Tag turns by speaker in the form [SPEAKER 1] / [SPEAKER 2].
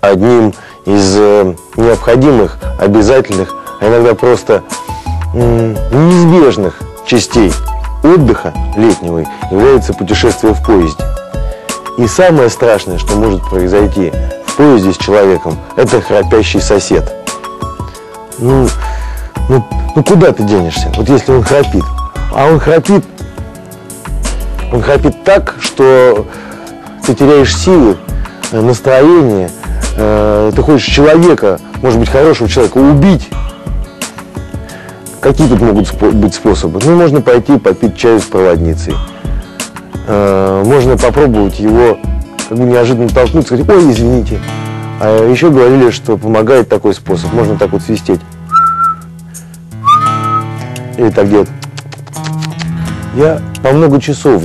[SPEAKER 1] одним из э, необходимых, обязательных, а иногда просто неизбежных частей отдыха летнего является путешествие в поезде. И самое страшное, что может произойти в поезде с человеком, это храпящий сосед. Ну, ну, ну куда ты денешься, вот если он храпит? А он храпит, он храпит так, что ты теряешь силы, э, настроение, э, ты хочешь человека, может быть, хорошего человека убить. Какие тут могут спо- быть способы? Ну, можно пойти попить чаю с проводницей. Э, можно попробовать его как бы неожиданно толкнуть, сказать, ой, извините. А еще говорили, что помогает такой способ. Можно так вот свистеть. Или так делать. Я по много часов